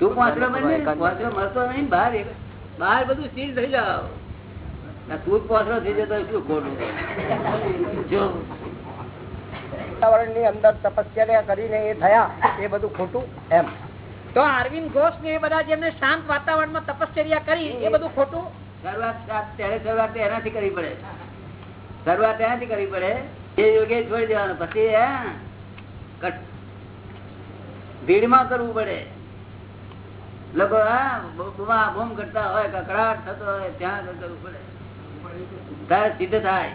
તું પાંચરો બને પાંચરો મળતો નહીં બહાર બહાર બધું સ્થિર થઈ જાવ તું જ થઈ જતો શું ખોટું? જો. વાતાવરણની અંદર તપસ્યા કરીને એ થયા એ બધું ખોટું એમ. તો અરવિંદ ઘોષ ને એ બધા જેમને શાંત વાતાવરણમાં તપશ્ચર્યા કરી એ બધું ખોટું? શરૂઆત ત્યારે શરૂઆત એનાથી કરવી પડે. શરૂઆત એનાથી કરવી પડે. એ યોગે છોડી દેવાનું. પછી હા, કટ- ભીડમાં કરવું પડે. લોકો કરતા હોય, કકડાટ થતો હોય, ત્યાં કરવું પડે. તારે સિદ્ધ થાય.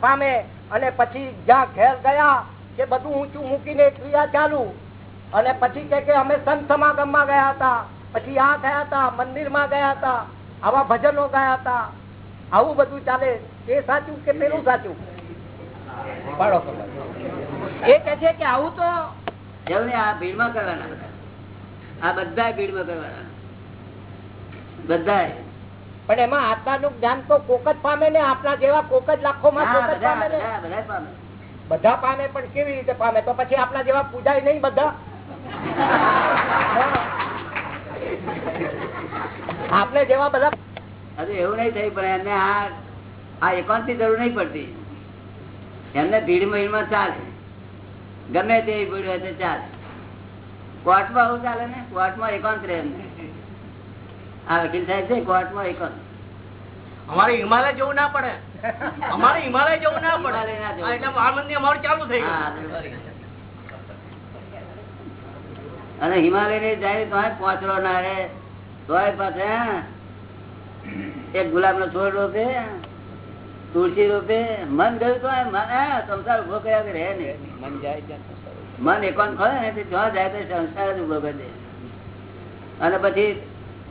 પામી અને પછી જ્યાં ઘેર ગયા કે બધું ઊંચું મૂકીને ચાલુ, અને પછી કે કે અમે સંત સમાગમમાં ગયા હતા, પછી આ ગયા હતા મંદિરમાં ગયા હતા, આવા ભજનો ગયા હતા, આવું બધું ચાલે. એ સાચું કે પેલું સાચું? પાડો એ કે છે કે આવું તો આ ભીડમાં કરવાના બધા આ બધા ભીડમાં કરવાના. બધા પણ એમાં આત્માનું જ્ઞાન તો કોક જ પામે ને આપણા જેવા કોક જ લાખો માં કોક જ પામે ને. બધા પામે. પણ કેવી રીતે પામે? તો પછી આપણા જેવા પૂજાય નહીં બધા? આપણે જેવા બધા એવું નહીં થઈ પણ આ આ એકાંતની જરૂર નહીં પડતી. એમને ભીડ ભીડમાં ચાલે. ગમે તે ભીડ હોય તે ચાલે. કોર્ટમાં આવું ચાલે ને? કોર્ટમાં એકાંત રહે આ વકીલ સાહેબ છે કોર્ટમાં એકાંત. અમારે હિમાલય જવું ના પડે. અમારે હિમાલય જવું ના પડે. એટલે મહામંદિર અમારું ચાલુ થઈ ગયું. અને હિમાલય ને જાય તો પહોંચલો ના રે તો પાસે એક ગુલાબ નો છોડ રોપે. તુલસી રૂપે મન ગયું તો મન સંસાર ઉભો કર્યા કે રહે નહીં મન જાય મન એકાંત ખરે ને જ્યાં જાય તો સંસાર જ ઉભો કરે અને પછી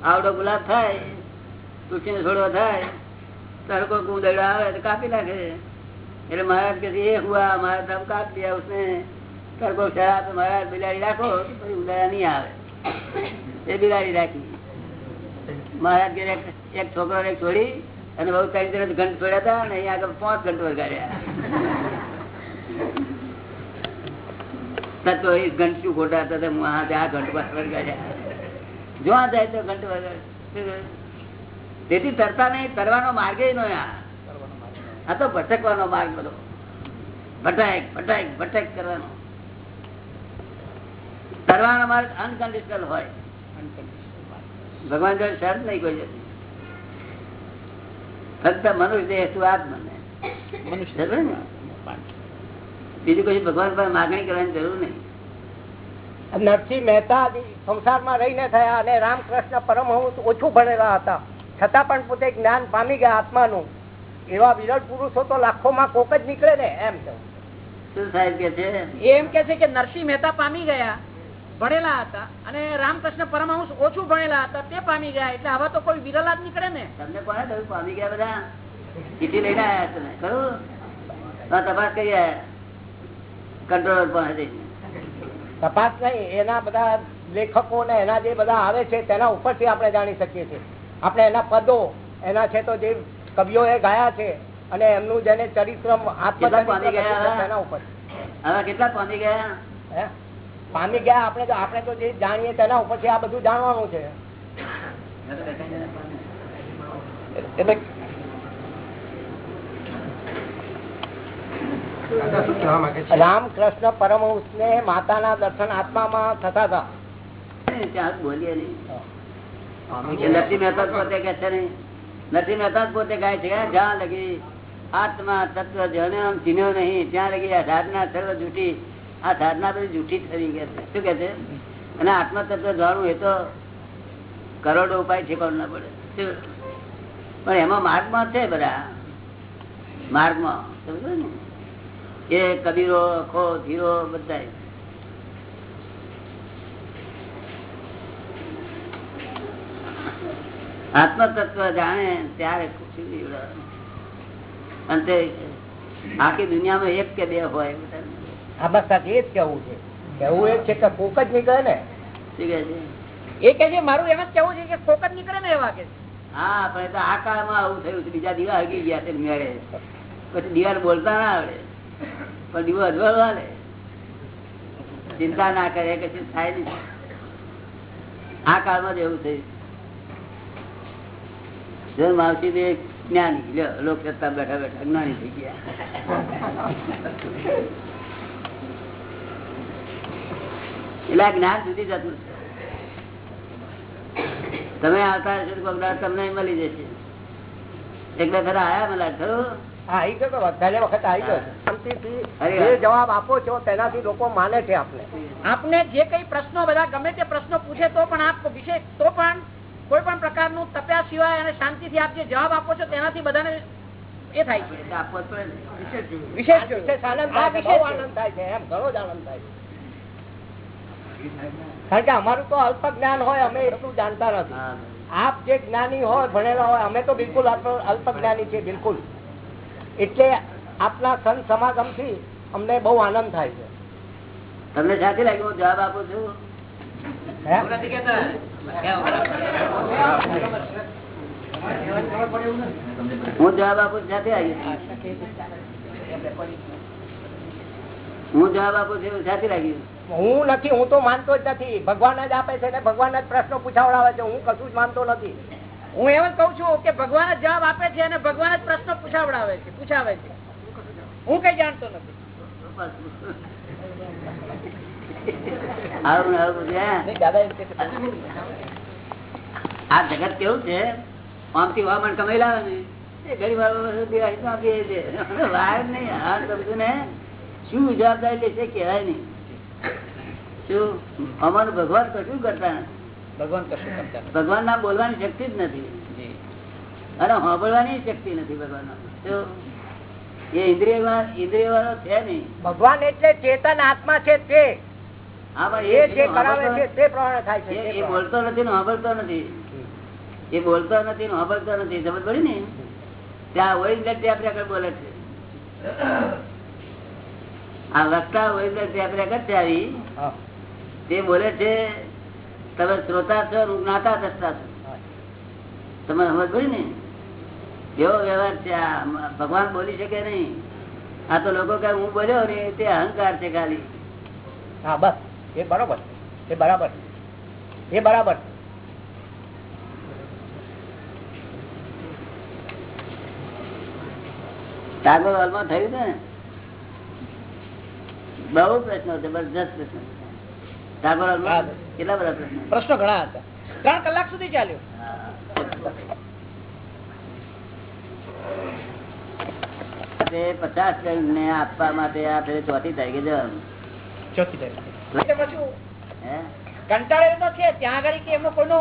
આવડો ગુલાબ થાય તુલસી તુલસીનો છોડવા થાય તડકો કુંદડો આવે તો કાપી નાખે એટલે મહારાજ કે એ હુઆ મારા તમ કાપ દિયા ઉસને તડકો શરાબ મહારાજ બિલાડી રાખો પછી ઉદાડા નહીં આવે એ બિલાડી રાખી મહારાજ કે એક છોકરો ને છોડી અને બહુ ત્રણ ત્રણ ઘંટ પડ્યા હતા અને અહીંયા આગળ પાંચ ઘંટ વગાડ્યા. તો એ ઘંટ શું ખોટા હતા તો હું આ ઘંટ વગાડ્યા. જો આ જાય તો ઘંટ વગાડ. તેથી તરતા નહીં તરવાનો માર્ગ નો આ. આ તો ભટકવાનો માર્ગ બધો. ભટાક ભટાક ભટક કરવાનો. તરવાનો માર્ગ અનકન્ડિશનલ હોય. ભગવાન શરત નહીં કોઈ જતી. ફક્ત મનુષ્ય દેહ તું આજ મને બીજું કશું ભગવાન પર માગણી કરવાની જરૂર નહીં. નરસિંહ મહેતા સંસારમાં રહીને થયા અને રામકૃષ્ણ પરમહંસ ઓછું ભણેલા હતા. છતાં પણ પોતે જ્ઞાન પામી ગયા આત્માનું. એવા વિરળ પુરુષો તો લાખોમાં કોક જ નીકળે ને એમ શું સાહેબ કે છે? એ એમ કે છે કે નરસિંહ મહેતા પામી ગયા. ભણેલા હતા અને રામકૃષ્ણ પરમહંસ ઓછું ભણેલા હતા તે પામી ગયા. એટલે આવા તો કોઈ વિરલા જ નીકળે ને? તમને કોને કહ્યું પામી ગયા બધા? ચીઠી લઈને આવ્યા તમે ખરું? તપાસ કરી કંટ્રોલર પાસે. તપાસ નહીં એના બધા લેખકો ને એના જે બધા આવે છે તેના ઉપરથી આપણે જાણી શકીએ છીએ. આપણે એના પદો એના છે તો જે કવિઓ એ ગાયા છે અને એમનું જેને ચરિત્ર આત્મચરિત્ર તેના ઉપર. હવે કેટલા પામી ગયા? હે? પામી ગયા આપણે તો આપણે તો જે જાણીએ તેના ઉપરથી આ બધું જાણવાનું છે. એટલે રામકૃષ્ણ પરમહંસ ને માતાના દર્શન આત્મામાં થતા હતા. નરસિંહ મહેતા પોતે કે છે નહીં મહેતા પોતે ગાય છે જ્યાં લગી આત્મા તત્વ ચીન્યો નહીં ત્યાં લગી આ સાધના સર્વ જૂઠી આ સાધના બધી જૂઠી થઈ ગયા છે. શું કે છે? અને આત્મતત્વ જાણવું એ તો કરોડો ઉપાય ઠેકાણું ના પડે. પણ એમાં માર્ગમાં છે બધા. માર્ગમાં. સમજો ને? એ કબીરો, ખો, ધીરો બધા આત્મતત્વ જાણે ત્યારે ખુશી ઉડાવે. અને તે આખી દુનિયામાં એક કે બે હોય બધા. આ બસ સાચી એ જ કેવું છે. કેવું એ છે કે કોક જ નીકળે ને. શું કહે છે? એ કે છે મારું એમ જ કેવું છે કે કોક જ નીકળે ને એવા કે હા પણ એ તો આ કાળમાં આવું થયું છે. બીજા દીવા હગી ગયા છે મેળે. પછી દિવાલ બોલતા ના આવડે. પણ દીવો અજવાળવા લે ચિંતા ના કરે કશું થાય નહીં. આ કાળમાં જ એવું થયું. માવસી એક જ્ઞાની લોક સત્તા બેઠા બેઠા જ્ઞાની થઈ ગયા. એટલે આ જ્ઞાન સુધી જતું છે. તમે આવતા હશો તમને મળી જશે. એટલે ખરા આયા મને ખરું હા આવી ગયો વધારે વખત આવી ગયો જે જવાબ આપો છો તેનાથી લોકો માને છે આપને. આપને જે કઈ પ્રશ્નો બધા ગમે તે પ્રશ્નો પૂછે તો પણ આપ વિશેષ તો પણ કોઈ પણ પ્રકારનું તપ્યા સિવાય અને શાંતિથી આપ જે જવાબ આપો છો તેનાથી બધાને એ છે. વિશેષ વિશેષ થાય છે. આનંદ થાય છે એમ ઘણો જ આનંદ થાય છે. કારણ કે અમારું તો અલ્પ જ્ઞાન હોય અમે એટલું જાણતા નથી. આપ જે જ્ઞાની હોય ભણેલા હોય અમે તો બિલકુલ અલ્પ- જ્ઞાની છીએ બિલકુલ. એટલે આપના સંત સમાગમથી અમને બહુ આનંદ થાય છે. તમને સાથે લાગ્યું? હું જવાબ આપું છું? હે? હું જવાબ આપું સાથે હું જવાબ આપું છું સાથે લાગ્યું? હું નથી હું તો માનતો જ નથી. ભગવાન જ આપે છે ને ભગવાન જ પ્રશ્નો પૂછાવડાવે છે. હું કશું જ માનતો નથી. હું એમ જ કઉ છું કે ભગવાન જ જવાબ આપે છે અને ભગવાન જ પ્રશ્નો પૂછાવડાવે છે પૂછાવે છે. હું કઈ જાણતો નથી? આ જગત કેવું છે? આમથી હવામાન કમાઈ લાવે ને ગરીબ આપીએ છે. વાર નહીં હા સમજુ ને. શું જવાબદારી લેશે કહેવાય નહીં. શું? અમારું ભગવાન કશું કરતા ભગવાન કશું કરતા ભગવાન ના બોલવાની શક્તિ જ નથી. અને સાંભળવાની શક્તિ નથી ભગવાન એ ઇન્દ્રિય ઇન્દ્રિય વાળો છે નહીં. ભગવાન એટલે ચેતન આત્મા છે તે. એ. બોલતો નથી સાંભળતો નથી. એ બોલતો નથી સાંભળતો નથી. સમજ પડી ને? ત્યાં ઓરિજિનલ બોલે છે. આ વક્તા હા. તે બોલે છે તમે શ્રોતા છો જ્ઞાતા દ્રષ્ટા છો. તમે સમજ પડી ને? એવો વ્યવહાર છે આ? ભગવાન બોલી શકે નહીં. આ તો લોકો કે હું બોલ્યો ને તે અહંકાર છે ખાલી. હા બસ. એ બરોબર એ બરાબર એ બરાબર ટાગોર હોલમાં થયું ને? બહુ પ્રશ્નો જબરજસ્ત પ્રશ્નો કેટલા બધા પ્રશ્નો પ્રશ્નો ઘણા હતા. ત્રણ કલાક સુધી ચાલ્યો. પચાસ ને આપવા માટે આ ચોથી તારીખે જવાનું. ચોથી તારીખે. કંટાળેલો તો છે ત્યાં આગળ કે એમનો કોઈનો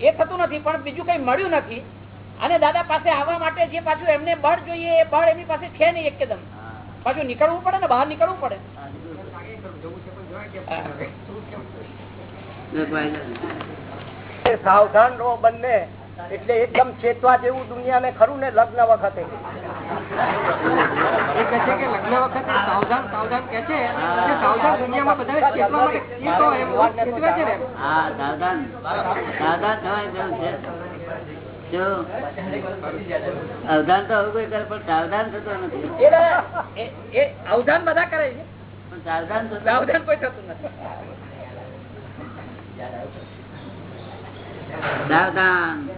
એ થતું નથી પણ બીજું કઈ મળ્યું નથી. અને દાદા પાસે આવવા માટે જે પાછું એમને બળ જોઈએ એ બળ એમની પાસે છે નહીં એકદમ. પાછું નીકળવું પડે ને બહાર નીકળવું પડે. એ સાવધાન રહો બંને એટલે એકદમ ચેતવા જેવું દુનિયાને ખરું ને લગ્ન વખતે. હા સાવધાન. સાવધાન જરૂર છે. શું? અવધાન તો કોઈ કરે પણ સાવધાન થતો નથી. અવધાન બધા કરે છે. પણ સાવધાન સાવધાન કોઈ થતું નથી. સાવધાન.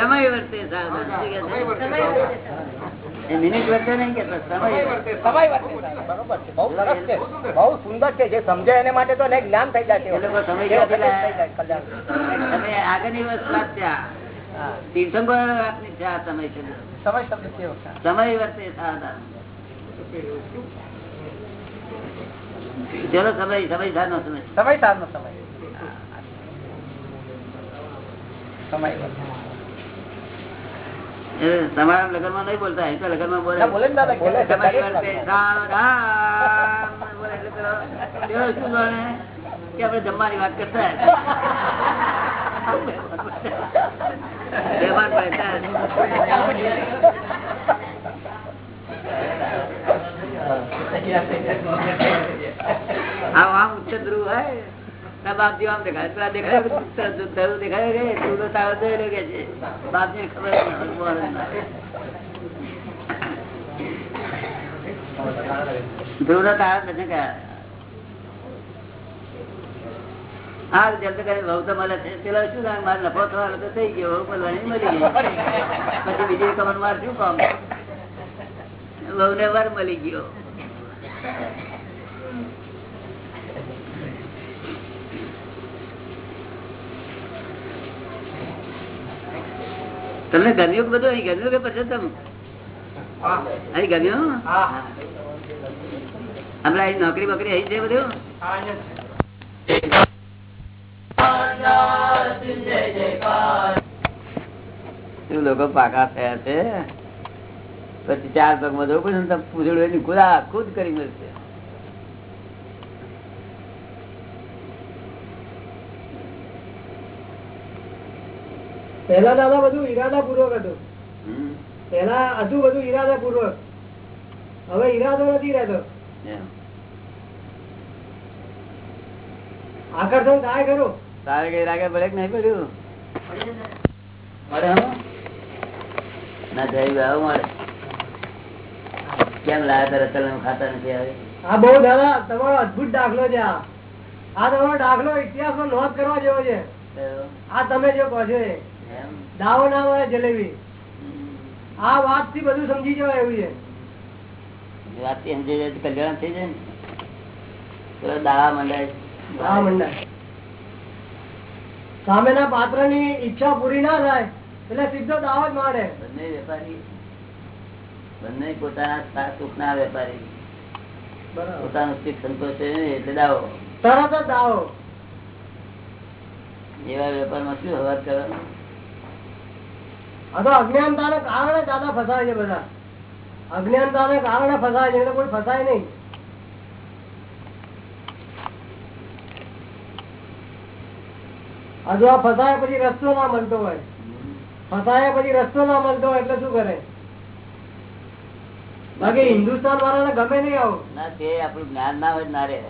સમય વર્તે સાવધાન. શું કહે છે? એ મિનિટ વર્તે નહીં કે સમય વર્તે. સમય વર્તે બરોબર છે. બહુ સરસ છે. બહુ સુંદર. છે. જે સમજે એને માટે તો જ્ઞાન થઈ જાય છે એ લોકો સમય. તમે આગળની વસ્તુ થયા તીર્થંકરો વાતની છે આ સમય છે? સમય શબ્દ કેવો સમય વર્તે ચલો સમય સમય સારનો સમય. સમય સારનો સમય. તમારા લગ્નમાં નહીં બોલતા અહીં તો લગ્નમાં બોલે. બોલે આપણે જમવાની વાત કરતા બેભાન પડે આમ ઉચ્ચ ધ્રુવ હોય બાપજી આમ દેખાય. પેલા દેખાય ધરું દેખાય કે તું તો તારો દઈ લે તારા હા જેમ કરે વહુ તો નફો થવાનો તો થઈ ગયો પછી બીજી કમર માર કામ? વહુ ને વાર મળી ગયો. તમને ગમ્યું બધું? અહીં ગમ્યું કે પછી તમે? અહીં ગમ્યું? હમણાં અહીં નોકરી બોકરી અહીં છે બધું? લોકો પાકા થયા છે. પછી ચાર પગ જવું પડે ને પૂછડું ખુદા ખુદ કરી મળશે. પેલા દાદા બધું ઈરાદા પૂર્વક હતું. પેલા હતું બધું ઈરાદા પૂર્વક હવે ઈરાદો નથી રહેતો. આકર્ષણ થાય ખરું. તારે કઈ રાગે પડે કે નહીં પડ્યું? મળે ના? જાય આવું મળે કેમ લાયા તારે તલમ ખાતા નથી આવે આ બહુ દાદા તમારો અદભુત દાખલો છે આ. આ તમારો દાખલો ઇતિહાસમાં નોંધ કરવા જેવો છે. આ તમે જે કહો છો દાવો ના મળે જલેબી. આ વાતથી બધું સમજી જવાય એવું છે. વાતથી સમજી જાય કલ્યાણ થઈ જાય ને. પેલો મંડાય. દાવા મંડાય. સામેના પાત્રની ઈચ્છા પૂરી ના થાય એટલે સીધો દાવ જ મારે. બંને વેપારી બંને પોતાના સુખ ના વેપારી. બરાબર. પોતાનું સુખ સંતોષ છે ને એટલે દાવો. તરત જ દાવો. એવા વેપારમાં શું હવાજ કરવાનું? આ તો અજ્ઞાનતાને કારણે દાદા ફસાય છે બધા. અજ્ઞાનતાને કારણે ફસાય છે એટલે કોઈ ફસાય નહીં. હજુ આ ફસાયા પછી રસ્તો ના મળતો હોય. ફસાયા પછી રસ્તો ના મળતો હોય એટલે શું કરે? બાકી હિન્દુસ્તાન વાળાને ગમે નહીં આવું. ના તે આપણું જ્ઞાન ના હોય ના રહે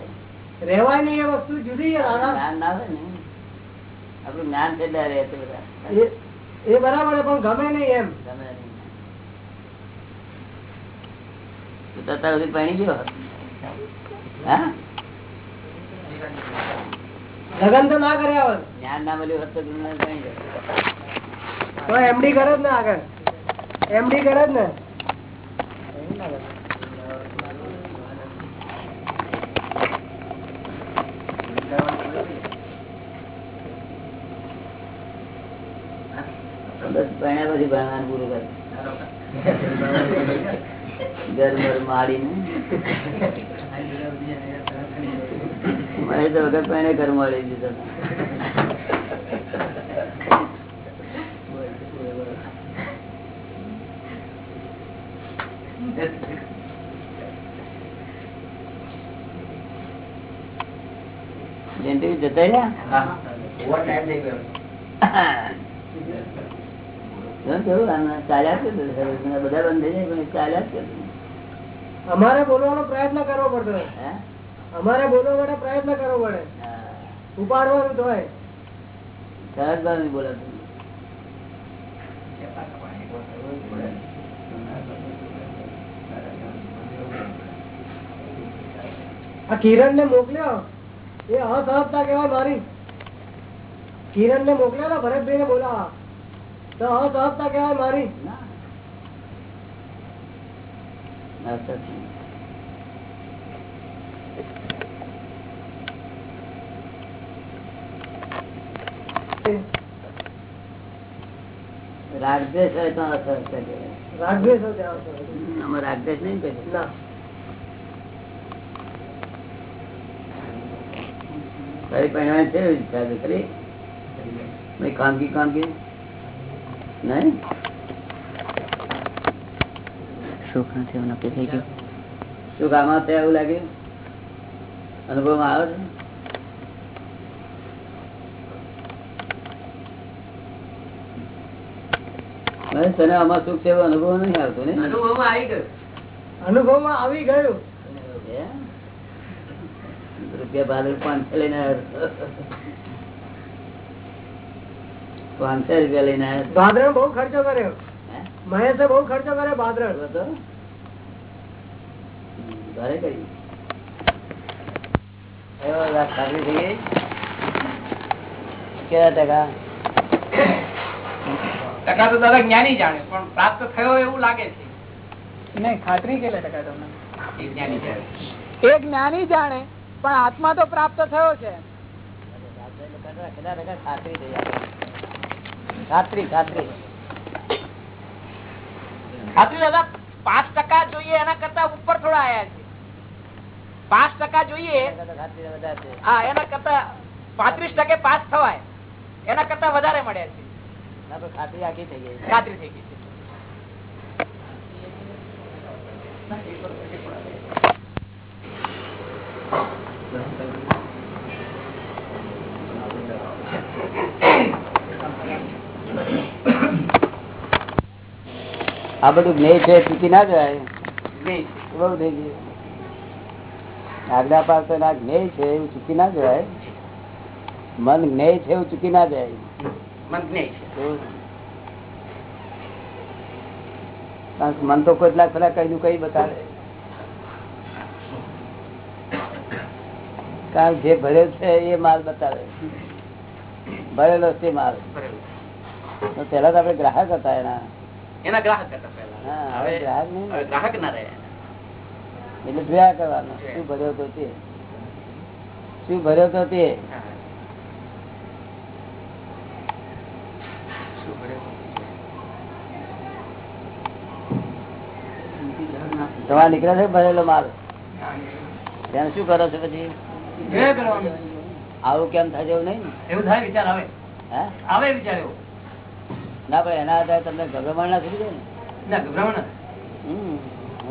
રહેવાય. નહીં એ વસ્તુ જુદી જ્ઞાન ના હોય ને. આપણું જ્ઞાન છે એટલે બધા એ- બરાબર પણ ગમે નહીં એમ. ગમે નહીં. તું તો અત્યાર સુધી પરણી ગયો? હા? લગન તો ના કર્યા હોત જ્ઞાન ના મળ્યું હોત તો એમડી કરે જ ને આગળ. એમડી કરે જ ને. બસ ભણ્યા પછી ભણવાનું પૂરું કરે. ઘર માડીને મને તો વગર પણ દીધો જયંતિ જતા રહ્યા ચાલ્યા છે. બધા બંધ થઈ જાય ચાલ્યા જ. અમારે બોલવાનો પ્રયત્ન કરવો પડતો? અમારે બોલવા માટે પ્રયત્ન કરવો પડે. ઉપાડવાનું તો હોય. સરસ બોલાતું. આ કિરણ ને મોકલ્યો. એ અસહજતા કેવાય મારી. કિરણ ને મોકલ્યો ને ભરતભાઈ ને બોલાવા. તો અસહજતા કેવાય મારી ના ના, સર. રાગદ્વેષ હોય તો અસર કરે. રાગદ્વેષ હોય રાગદ્વેષ નહીં તારી પહેરવાની છે ઈચ્છા ખાનગી ખાનગી. નહીં? સુખ નથી એવું નક્કી થઈ ગયું. સુખ આમાં એવું લાગ્યું? અનુભવમાં આવે છે? હવે તને આમાં સુખ છે એવો અનુભવ નહીં આવતો ને? અનુભવમાં આવી ગયું. અનુભવમાં આવી ગયું? રૂપિયા ભાડું પાંચસો લઈને આવ્યો પાંચસો રૂપિયા લઈને આવ્યો ભાદરણ બહુ ખર્ચો કર્યો? મહેશે બહુ ખર્ચો કર્યો ભાદરણ હતો? ઘરે કરી. એવો વાત ખાતરી થઈ ગઈ? કેવા ટકા? ટકા તો દાદા જ્ઞાની જાણે પણ પ્રાપ્ત થયો એવું લાગે છે. નહીં ખાતરી કેટલા ટકા તમને? એ જ્ઞાની જાણે. એ જ્ઞાની જાણે પણ આત્મા તો પ્રાપ્ત થયો છે. ખાતરી ખાતરી ખાતરી. ખાતરી દાદા પાંચ ટકા જોઈએ એના કરતા ઉપર થોડા આયા છે. પાંચ ટકા જોઈએ હા એના કરતા પાંત્રીસ ટકે પાસ થવાય. એના કરતા વધારે મળ્યા છે. ખાતરી આખી થઈ ગઈ. ખાતરી થઈ ગઈ. આ બધું જ્ઞેય છે ચૂકી ના જાય. બહુ થઈ ગયું. આજ્ઞા પાસે ના જ્ઞેય છે એવું ચૂકી ના જાય. મન જ્ઞેય છે એવું ચૂકી ના જાય. મન તો કેટલાક પેલા કઈ કઈ બતાવે. કારણ જે ભરેલ છે એ માલ બતાવે. ભરેલો છે માલ. તો પેલા તો આપડે ગ્રાહક હતા એના. એના ગ્રાહક હતા પેલા હવે ગ્રાહક ને. હવે ગ્રાહક ના રહ્યા. એટલે જોયા કરવાનું. શું ભર્યો તો તે? શું ભર્યો તો તે હા. શું કરે? તમારે નીકળે છે ભરેલો માલ? તેને શું કરો છો પછી? આવું કેમ થાય એવું નહીં એવું થાય વિચાર આવે. આવે વિચાર એવો. ના પણ એના આધારે તમને ગભરામણ ના થઈ જાય ને? ના ગભરામણ હમ.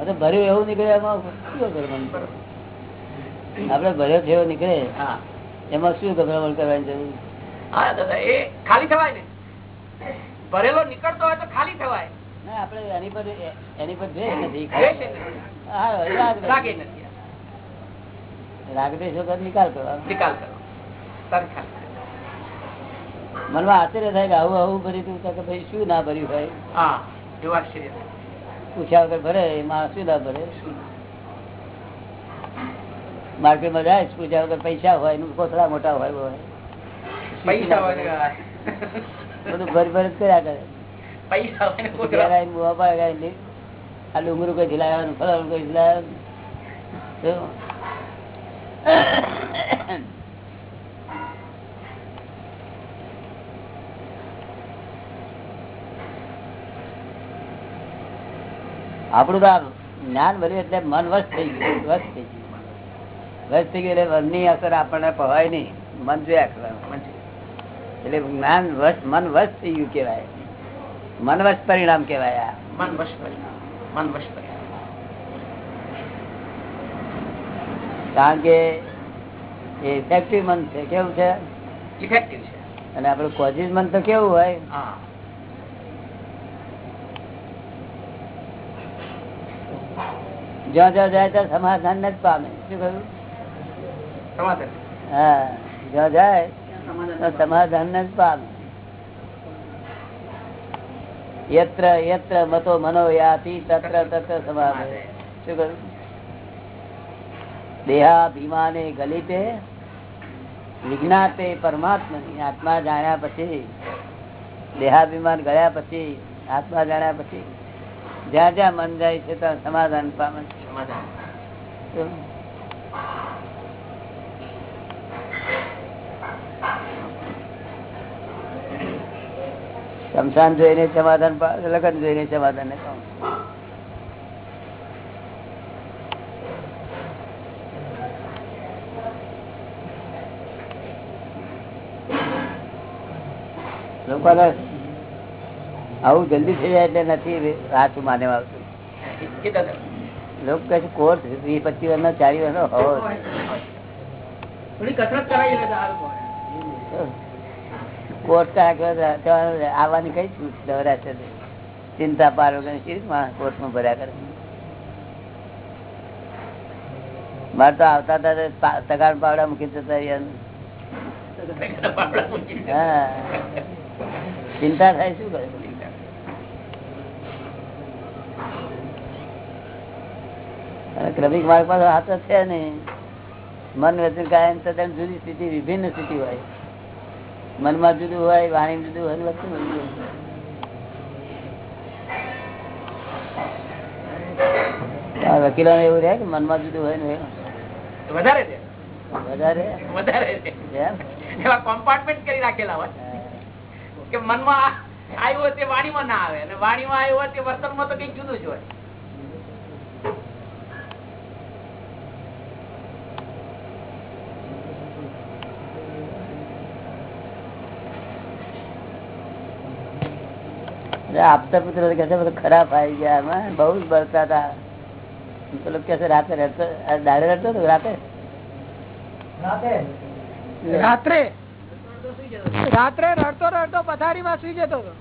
તો ભર્યું એવું નીકળે એમાં શું ગભરામણ આપડે ભર્યો એવો નીકળે. હા. એમાં શું ગભરામણ કરવાની જરૂર? ખાલી થવાય ને. ભરેલો નીકળતો હોય તો ખાલી થવાય. આપડે એની પર એની પર દ્વેષ નથી. વગર નિકાલ કરવાનો. નિકાલ મનમાં આશ્ચર્ય થાય કે આવું આવું ભરી તું. કે ભાઈ શું ના ભર્યું થાય. પૂછ્યા વગર ભરે એમાં શું ના ભરે? માર્કેટમાં જાય પૂછ્યા વગર પૈસા હોય એનું કોથળા મોટા હોય હોય. પૈસા હોય બધું ભર ભરત કર્યા કરે. પૈસા. આ ડુંગરું કઈ કઈ આપણું તો જ્ઞાન ભર્યું એટલે મન વશ થઈ ગયું વશ થઈ ગયું. વશ થઈ ગયું એટલે મનની અસર આપણને પવાય નહીં. મન જોયા કરવાનું એટલે જ્ઞાન વશ મન વશ થઈ ગયું કેવાય મન વશ પરિણામ કેવાય પરિણામ. પરિણામ. કારણ કે એ ઇફેક્ટિવ મન છે. કેવું છે? ઇફેક્ટિવ છે. અને આપણું કોઝિસ મન તો કેવું હોય? જ્યાં જ્યાં જાય ત્યાં સમાધાન જ પામે. શું કહ્યું? સમાધાન. હા જ્યાં જાય સમાધાન સમાધાન જ પામે. યત્ર યત્ર મતો મનો યાતિ તત્ર તત્ર સમાવે શું કહ્યું? દેહાભિમાને ગલિતે વિજ્ઞાતે પરમાત્મા આત્મા જાણ્યા પછી દેહાભિમાન ગયા પછી આત્મા જાણ્યા પછી જ્યાં જ્યાં મન જાય છે ત્યાં સમાધાન પામે સમાધાન શું? શમશાન જોઈને સમાધાન લગ્ન જોઈને સમાધાન ને. લોકોને આવું જલ્દી થઈ જાય એટલે નથી સાચું માને આવતું લોકો કહે છે કોર્સ વીસ પચીસ વર્ષનો ચાલીસ વર્ષનો હોવો. થોડી કસરત કરાવી તો આવવાની કઈ છૂટ દવરા ચિંતા પાર કોર્ટમાં ભર્યા કરે? મારે તો આવતા હતા તગાડ પાવડા મૂકી જતા હા. ચિંતા થાય શું કરે? ક્રમિક માર્ગ પાસે હાથ છે ને મન વચન કાયમ તદ્દન જુદી સ્થિતિ, વિભિન્ન સ્થિતિ હોય. મનમાં જુદું હોય વાણી જુદું હોય. આ વકીલોને એવું રહે કે મનમાં જુદું હોય ને વધારે છે. વધારે? વધારે એવા કોમ્પાર્ટમેન્ટ કરી રાખેલા હોય. કે મનમાં આવ્યો તે વાણીમાં ના આવે. અને વાણીમાં આવ્યો હોય તે વર્તનમાં તો કંઈક જુદું જ હોય. આપતા પુત્ર કે છે ખરાબ આવી ગયા એમાં બહુ જ બળતા હતા. પેલો કે છે રાતે રહેતો દાડે રડતો હતો રાતે? રાત્રે? રાત્રે રડતો રડતો પથારીમાં સુઈ જતો હતો.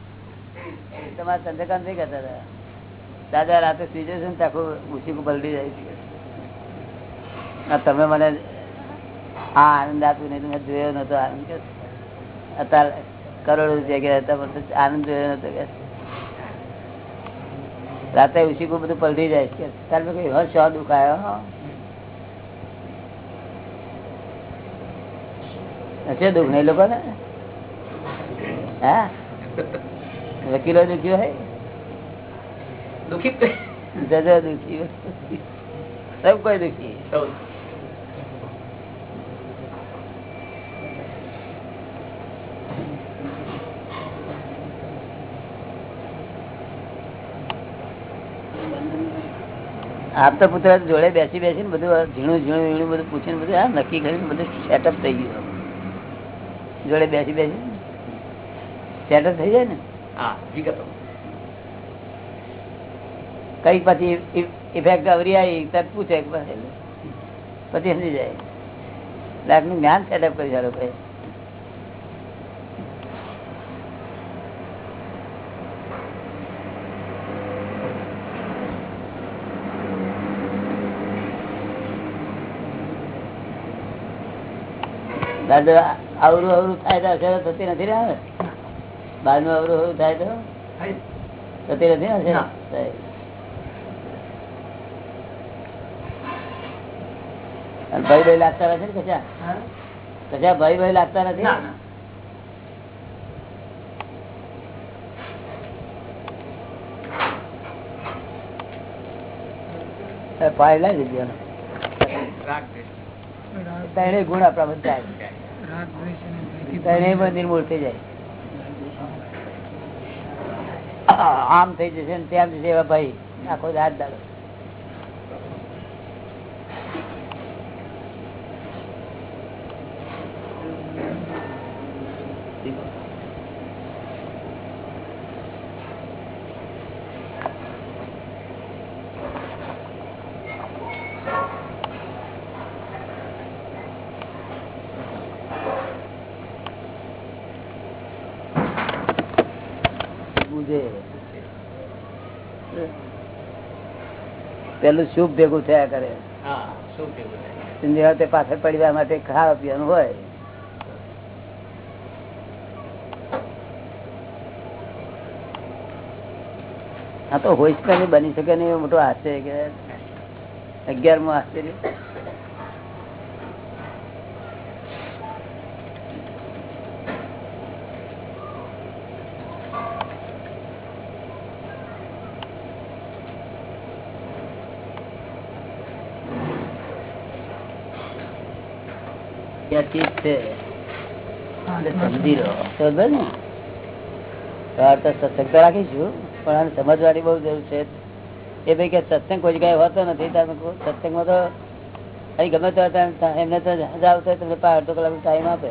તમારા ચંદ્રકાંત નહીં કરતા હતા? દાદા રાતે સુઈ જશે ને ત્યાં આખું ઉછી પલટી જાય છે. તમે મને આ આનંદ આપ્યો નહીં તમે જોયો નતો આનંદ. કે અત્યારે કરોડો રૂપિયા ગયા હતા પણ આનંદ જોયો નતો કે રાતે ઉછી બધું પલટી જાય. છે તારે મેં કહ્યું હર શો દુખાયો હશે દુઃખ નહીં લોકો ને હા વકીલો દુખ્યો હે? દુખી જજો દુખી. સૌ કોઈ દુખી. સૌ. આપ તો પુત્ર જોડે બેસી બેસી ને બધું ઝીણું ઝીણું ઝીણું બધું પૂછીને બધું આ નક્કી કરીને બધું સેટઅપ થઈ ગયું. જોડે બેસી બેસી સેટઅપ થઈ જાય ને? હા વિગતો કઈ પછી ઇફેક્ટ અવરી આવી તરત પૂછે પછી સમજી જાય. લાગનું જ્ઞાન સેટઅપ કરી સારું ભાઈ. અવરું અવરું થાય તો અસર થતી નથી ને બારનું અવરું અવરું થાય તો? થતી નથી ને. અને ભાઈ ભાઈ લાગતા નથી ને કશા? કશા ભાઈ ભાઈ લાગતા નથી? પાય લઈ લીધી ગુણ આપણા બધા ત્રણેય પણ નિર્મૂળ થઈ જાય. આમ થઈ જશે ને ત્યાં જશે એવા ભાઈ. આખો હાથ દાડો. બુજે પેલું શુભ ભેગું થયા કરે. સિંધી પાછળ પડવા માટે ખાવા પીવાનું હોય. હા તો હોય બની શકે નહીં મોટો મોટું આશ્ચર્ય કે અગિયારમો આશ્ચર્ય આ ચીજ છે સમજી લો. સમજે ને. તો આ તો સત્સંગ તો રાખીશું પણ આને સમજવાની બહુ જરૂર છે. એ ભાઈ કે સત્સંગ કોઈ જગ્યાએ હોતો નથી તમે સત્સંગમાં તો અહીં ગમે તો એમને તો જાવ તો તમને પાંચ અડધો કલાક ટાઈમ આપે.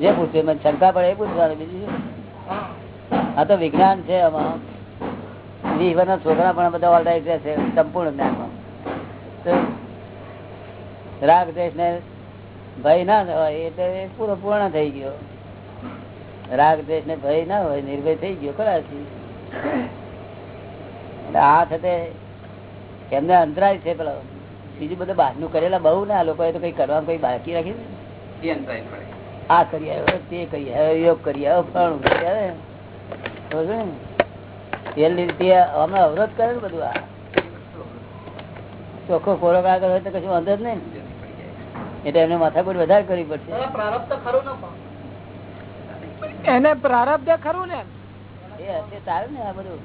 જે પૂછ્યું મને શંકા પડે એ પૂછવાનું બીજું આ તો વિજ્ઞાન છે આમાં. જીવનના છોકરા પણ બધા ઓલરાઈટ રહેશે સંપૂર્ણ જ્ઞાનમાં. તો રાગ દેશ ને ભય ના હોય એટલે પૂરો પૂર્ણ થઈ ગયો. રાગ દેશ ને ભય ના હોય નિર્ભય થઈ ગયો ખરાથી આ થતે એમને અંતરાય છે પેલો બીજું બધું બહારનું કરેલા બહુ ને આ લોકોએ તો કઈ કરવાનું કઈ બાકી રાખી આ કરી આવ્યો તે કરી આવ્યો યોગ કરી આવ્યો ફલાણું કરી આવ્યો સમજો ને? તે લીધે હમણાં અવરોધ કરે ને બધું આ. ચોખ્ખો ખોરાક આગળ હોય તો કશું વાંધો જ નહીં. એટલે એમને માથાકૂટ વધારે કરવી પડશે. પ્રારબ્ધ ખરું એને પ્રારબ્ધ ખરું ને એ હશે સારું ને આ બધું.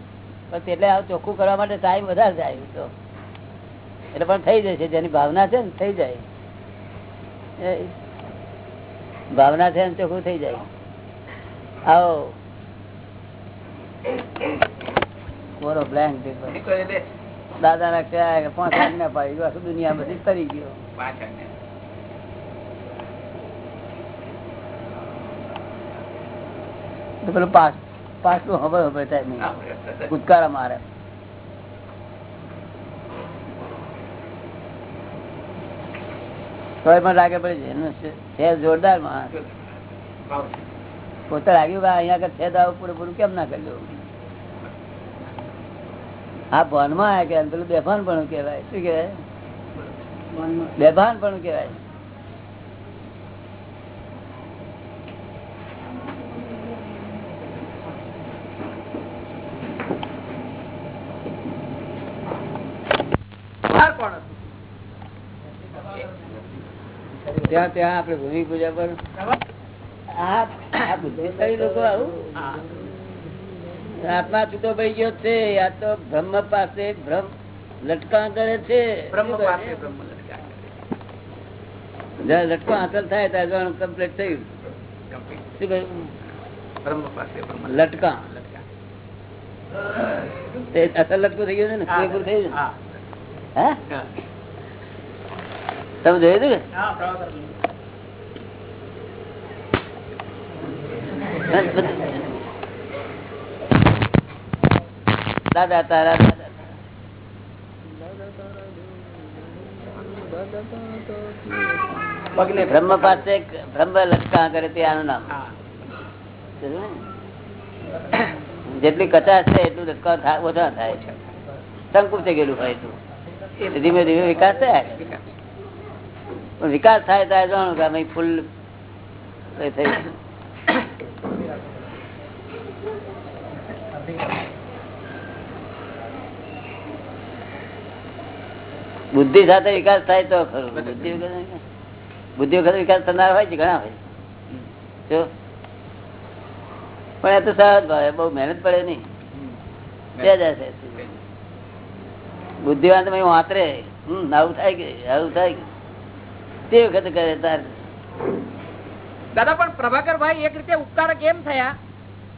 પણ એટલે આ ચોખ્ખું કરવા માટે ટાઈમ વધારે જાય તો. એટલે પણ થઈ જશે જેની ભાવના છે ને થઈ જાય. ભાવના છે ને ચોખ્ખું થઈ જાય. આવો. બોલો બ્લેન્ક પેપર દાદા ના કહેવાય કે પાંચ આજ્ઞા પાડી. આખી દુનિયા બધી તરી ગયો. તો પેલું પાસ. પાછલું હવે હવે થાય નહીં. કુદકારા મારે. તોય પણ લાગે પડે છે. એનું છે- જોરદાર માણસ. પોતે લાગ્યું કે અહીંયા આગળ છે દાવ પૂરેપૂરું કેમ ના કર્યું? આ ભોનમાં આવ્યા કે પેલું બેભાન પણ કહેવાય શું કહેવાય બેભાન પણ કહેવાય બહાર કોણ હતું? ત્યાં ત્યાં આપણે ભૂમિ પૂજા પર આત્મા છૂટો પડી ગયો છે. આ તો બ્રહ્મ પાસે ભ્રમ લટકા કરે છે. જયારે લટકો હાંસલ થાય ત્યારે કમ્પ્લીટ થયું. શું કહ્યું? લટકા લટકા. અસલ લટકો થઈ ગયો છે ને? પૂરેપૂરું થઈ હા. તમે જોયું હતું દાદા તારા બ્રહ્મ પાસે બ્રહ્મ લટકા કરે તે આનું નામ? જેટલી કચાશ છે એટલું લટકા થા- ઓછા થાય. છે સંકુચે ગયેલું હોય એટલું. ધીમે ધીમે વિકાસ થાય? વિકાસ. થાય ત્યારે જાણો કે ભાઈ ફૂલ થઈ બુદ્ધિ સાથે વિકાસ થાય તો ખરું. બુદ્ધિ બુદ્ધિ વખત વિકાસ થનાર હોય છે ઘણા હોય. જો. પણ એ તો સહજ ભાવે. બહુ મહેનત પડે નહીં. બુદ્ધિવાન તો ભાઈ વાંતરે. હમ આવું થાય કે આવું થાય કે તે વખતે કરે તાર. દાદા પણ પ્રભાકરભાઈ એક રીતે ઉપકારક એમ થયા?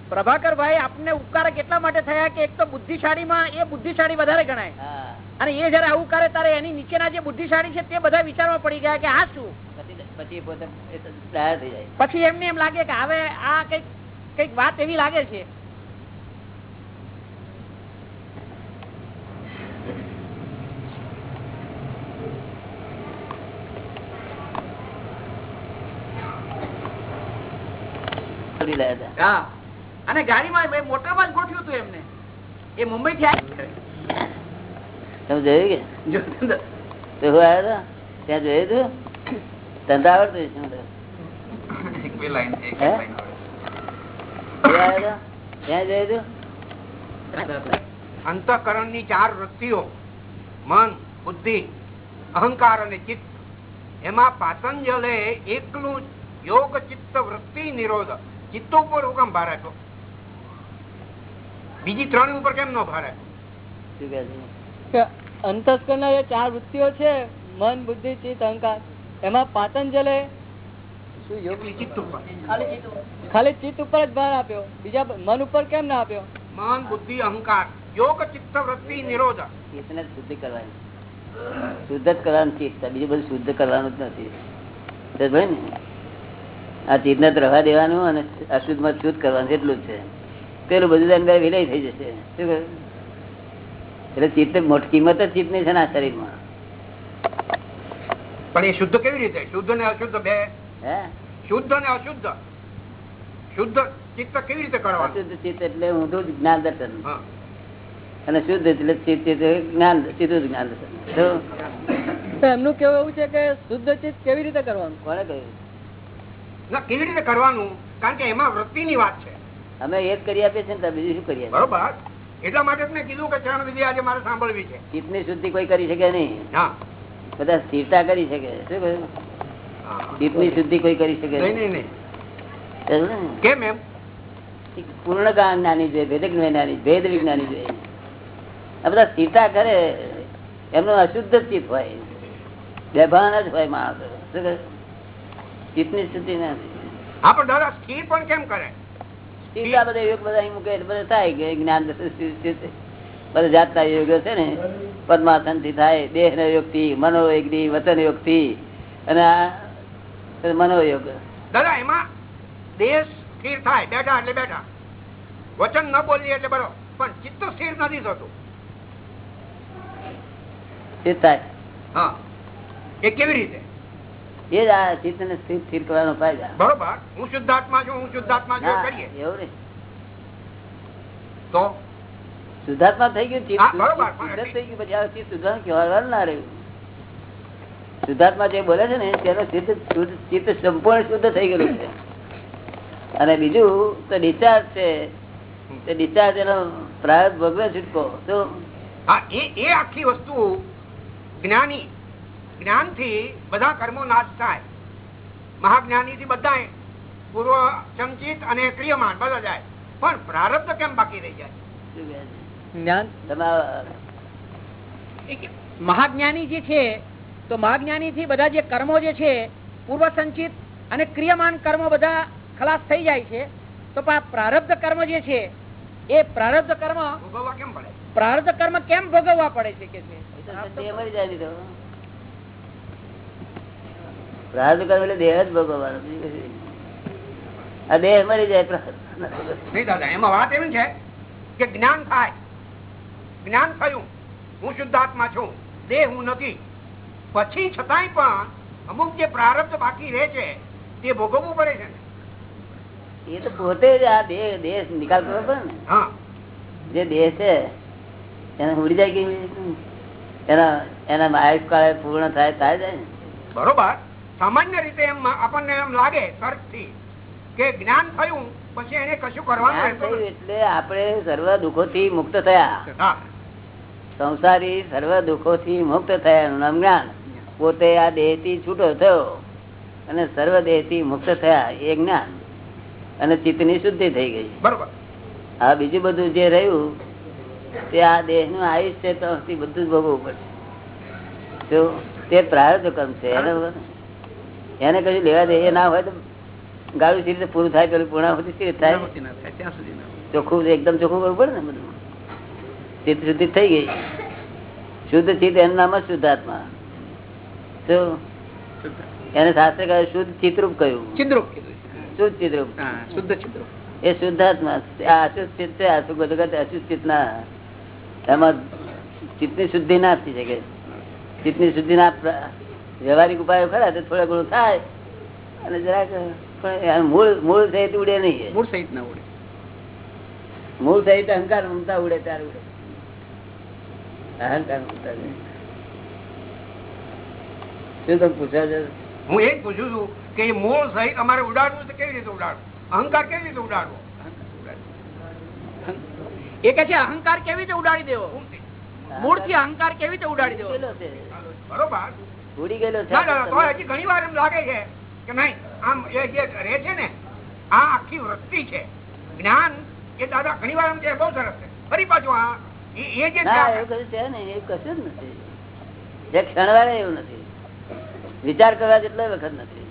પ્રભાકરભાઈ આપને ઉપકારક એટલા માટે થયા કે એક તો બુદ્ધિશાળીમાં એ બુદ્ધિશાળી વધારે ગણાય. હા. અને એ જયારે આવું કરે ત્યારે એની નીચેના જે બુદ્ધિશાળી છે તે બધા વિચારમાં પડી ગયા કે આ શું? પછી પોતે પછી એમને એમ લાગે કે હવે આ કંઈક કંઈક વાત એવી લાગે છે. લાયા હતા. અને ગાડીમાં મેં મોટરમાં જ ગોઠવ્યું હતું એમને. એ મુંબઈ થી તમે જોયું કે? તો હું આવ્યો હતો ત્યાં જોયું હતું ધંધા આવડતું અંતઃકરણની ચાર વૃત્તિઓ મન બુદ્ધિ અહંકાર અને ચિત્ત. એમાં પાતંજલે એકલું યોગ ચિત્ત વૃત્તિ નિરોધ ચિત્ત ઉપર હુકમ ભાર આપ્યો બીજી ત્રણ ઉપર કેમ નો ભાર? આપ્યો શું કહે છે અંતસ્કરણ જે ચાર વૃત્તિઓ છે મન બુદ્ધિ ચિત્ત અહંકાર એમાં પાતંજલે શું યોગ એકલી ચિત્ત ઉપર. ખાલી ચિત્ત ઉપર. જ ભાર આપ્યો. બીજા મન ઉપર કેમ ના આપ્યો? મન બુદ્ધિ અહંકાર યોગ ચિત્ત વૃત્તિ નિરોધ. ચિત્તને શુદ્ધ કરવાની. શુદ્ધ જ કરવાનું ચિત્ત બીજું બધું શુદ્ધ કરવાનું જ નથી. ને? આ ચિત્તને ને રવા દેવાનું અને અશુદ્ધમાં શુદ્ધ કરવાનું એટલું જ છે. પેલું બધું અંદર વિલય થઈ જશે. શું કહ્યું? એટલે ચિત્ત મોટી કિંમત જ ચિત્તની છે ને આ શરીરમાં. પણ એ શુદ્ધ કેવી રીતે? શુદ્ધ ને અશુદ્ધ બે. હે? શુદ્ધ ને અશુદ્ધ. શુદ્ધ ચિત્ત કેવી રીતે કરવાનું? શુદ્ધ ચિત્ત એટલે ઊંધું જ્ઞાન દર્શન. અને શુદ્ધ એટલે જ્ઞાન સીધું જ્ઞાન દર્શન. એમનું કેવું એવું છે કે શુદ્ધ ચિત્ત કેવી રીતે કરવાનું? કોને કહ્યું? કેવી રીતે કરવાનું? કારણ કે એમાં વૃત્તિ ની વાત છે. અમે એક કરી આપીએ છીએ ને બીજું શું કરીએ? બરોબર. એટલા માટે જ મેં કીધું કે ચરણ વિધિ આજે મારે સાંભળવી છે. ચિત્તની શુદ્ધિ કોઈ કરી શકે નહીં. બધા સ્થિરતા કરી શકે. શું કહ્યું? હા. ચિત્તની શુદ્ધિ કોઈ કરી શકે નહીં? કેમ એમ? પૂર્ણ જ્ઞાની જોઈએ ભેદ જ્ઞાની ભેદ વિજ્ઞાની જોઈએ આ બધા સ્થિરતા કરે. એમનું અશુદ્ધ ચિત્ત હોય. બેભાન જ હોય માણસ. શું કહે? ચિત્તની સ્થિતિ નથી હા પણ દાદા સ્થિર પણ કેમ કરે? સ્થિરતા બધા યોગ બધા અહીં મૂકે બધા થાય કે જ્ઞાન બધા જાતના યોગો છે ને પદ્માસનથી થાય દેહ ના યોગથી મનોયોગથી વચન યોગથી અને આ મનોયોગ. દાદા એમાં દેહ સ્થિર થાય બેઠા એટલે બેઠા. વચન ન બોલીએ એટલે બરો પણ ચિત્ત સ્થિર નથી થતું. થાય. હા. એ કેવી રીતે? એ જ આ ચિત્ત ને સ્થિર સ્થિર કરવાનો ફાયદા. બરોબર. હું શુદ્ધાત્મા છું હું શુદ્ધાત્મા છું કરીએ. એવું નહીં. તો? શુદ્ધાત્મા થઈ ગયું ચિત્ત થઈ ગયું પછી આ ચિત્ત શુદ્ધાત્મા કહેવાનું ના રહ્યું. શુદ્ધાત્મા જે બોલે છે ને તેનો ચિત્ત શુદ્ધ ચિત્ત સંપૂર્ણ શુદ્ધ થઈ ગયેલું છે. અને બીજું તો ડિસ્ચાર્જ છે. તે ડિસ્ચાર્જ એનો પ્રાયોગ ભગવે છૂટકો તો એ આખી વસ્તુ જ્ઞાની જ્ઞાનથી બધા કર્મો નાશ થાય. મહાજ્ઞાની થી બધા પૂર્વ સંચિત અને ક્રિયમાન બધા જાય. પણ પ્રારબ્ધ કેમ બાકી રહી જાય? જ્ઞાન? મહાજ્ઞાની જે છે તો મહાજ્ઞાની થી બધા જે કર્મો જે છે પૂર્વ સંચિત અને ક્રિયમાન કર્મો બધા ખલાસ થઈ જાય છે. તો પણ આ પ્રારબ્ધ કર્મ જે છે એ પ્રારબ્ધ કર્મ ભોગવવા કેમ પડે? પ્રારબ્ધ કર્મ કેમ ભોગવવા પડે છે કે છે? પ્રારબ્ધ કર્મ એટલે દેહ જ ભોગવવાનો. આ દેહ મરી જાય નહીં દાદા એમાં વાત એવી છે કે જ્ઞાન થાય. જ્ઞાન થયું હું શુદ્ધાત્મા છું દેહ હું નથી. પછી છતાંય પણ અમુક જે પ્રારબ્ધ બાકી રહે છે તે ભોગવવું પડે છે એ તો પોતે જ આ દેહ દેશ નિકાલ કરવો પડે ને. હા. જે દેહ છે એને ઉડી જાય એના એના એના આયુષ્કાળ પૂર્ણ થાય થાય જાય ને. બરોબર. સામાન્ય રીતે એમ આપણને એમ લાગે તર્કથી કે જ્ઞાન થયું પછી એને કશું કરવાનું. એટલે આપણે સર્વ દુઃખો થી મુક્ત થયા. સંસારી સર્વ દુઃખો થી મુક્ત થયા નામ જ્ઞાન. પોતે આ દેહથી છૂટો થયો અને સર્વ દેહથી મુક્ત થયા એ જ્ઞાન. અને ચિત્તની શુદ્ધિ થઈ ગઈ. બરોબર. આ બીજું બધું જે રહ્યું તે આ દેહનું આયુષ્ય તો બધું જ ભોગવવું પડશે. તે પ્રાયોજકમ કર્મ છે એને એને કશું લેવા દે એ ના હોય તો ગાડું સી રીતે પૂરું થાય પેલું પૂર્ણાહુતિ સી રીતે થાય ચોખ્ખું એકદમ ચોખ્ખું કરવું પડે ને બધું. ચિત્ત શુદ્ધિ થઈ ગઈ. શુદ્ધ ચિત્ત એનું નામ જ શુદ્ધાત્મા. એને શાસ્ત્ર કહ્યું શુદ્ધ ચિત્રુપ કહ્યું ચિદ્રુપ શુદ્ધ ચિત્રુપ શુદ્ધ ચિદ્રુપ એ શુદ્ધાત્મા. આ અશુદ્ધ ચિત્ત છે જગત અશુદ્ધ ચિત્ત ના એમાં ચિત્તની શુદ્ધિ ના થઈ શકે. ચિત્તની શુદ્ધિ ના વ્યવહારિક ઉપાયો ખરા તો થોડા ઘણું થાય અને જરાક પણ મૂળ મૂળ સહિત ઉડે નહીં મૂળ સહિત ના ઉડે. મૂળ સહિત અહંકાર મમતા ઉડે ત્યારે ઉડે. અહંકાર મમતા. શું તમે પૂછો છો હું એ પૂછું છું કે મૂળ સહિત અમારે ઉડાડવું તો કેવી રીતે ઉડાડવું? અહંકાર કેવી રીતે ઉડાડવો? એ કે છે અહંકાર કેવી રીતે ઉડાડી દેવો? મૂળથી અહંકાર કેવી રીતે ઉડાડી દેવો? બરોબર. ઉડી ગયેલો છે હજી ઘણી વાર એમ લાગે છે કે નહીં આમ એ જે રહે છે ને આ આખી વૃત્તિ છે. જ્ઞાન એ દાદા ઘણી વાર એમ છે બહુ સરસ છે. ફરી પાછું આ એ એ જે છે એવું કશું છે ને એવું કશું જ નથી. જે ક્ષણવાળે એવું નથી. વિચાર કરવા જેટલો વખત નથી.